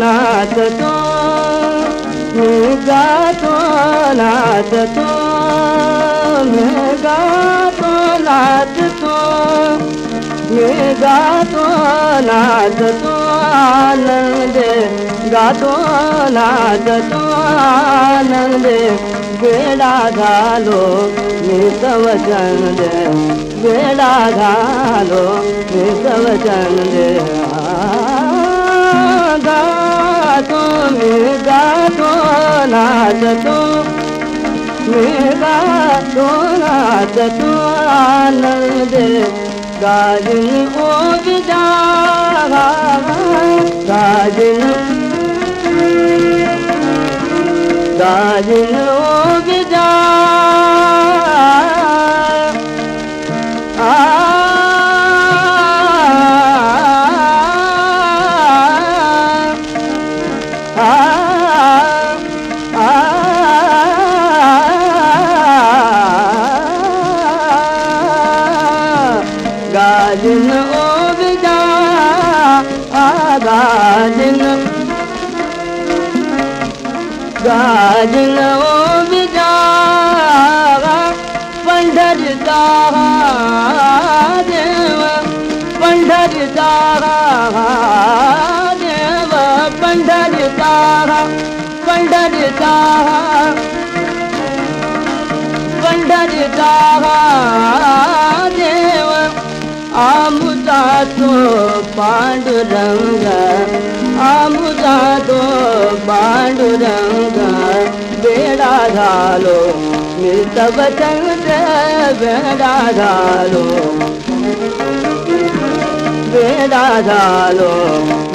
नाचतो मी गातो नाचतो मी गातो नाचतो गातो नाचतो आनंद गातो नाचतो आनंद वेडा झालो मी सवचन दे वेडा झालो मी सवचन दे। गातो मी गातो नाचतो मी गातो नाचतो आनंद गाजन ओ विजा गाजन। गाजन गाजन ओ विजा गाजन गाजन ओ विजा पंढरता देव। पंढरता देव पंढरता पंढरता देव आमुदा तो पांडुरंग आमुदा तो पांडुरंग, बेडा झालो मिळत वचन बेडा झालो बेडा झालो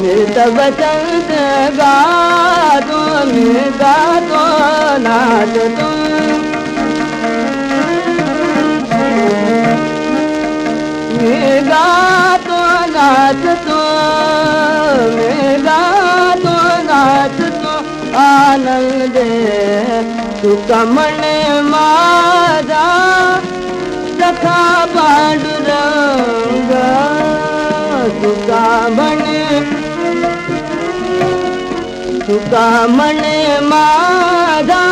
मिळत वचन गातो मी गातो नाचतो मी गातो नाचतो मी गातो नाचतो आनंद तुका म्हणे माझा सखा पांडुरंग तुका म्हणे तुका म्हणे माझा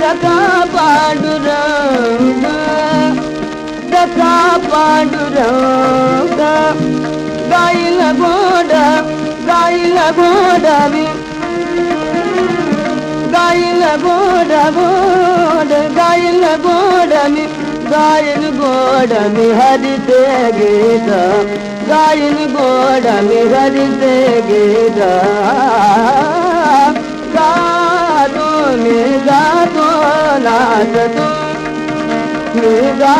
सखा पांडुरंग सखा पांडुरंग। రాయిల గోడ రాయిల గోడవి గాయల గోడ గోడ గాయల గోడమి గాయలు గోడమి హరితే గీత. గాయలు గోడమి హరితే గీత. గాను మీ గాతో నాచతు మీ గా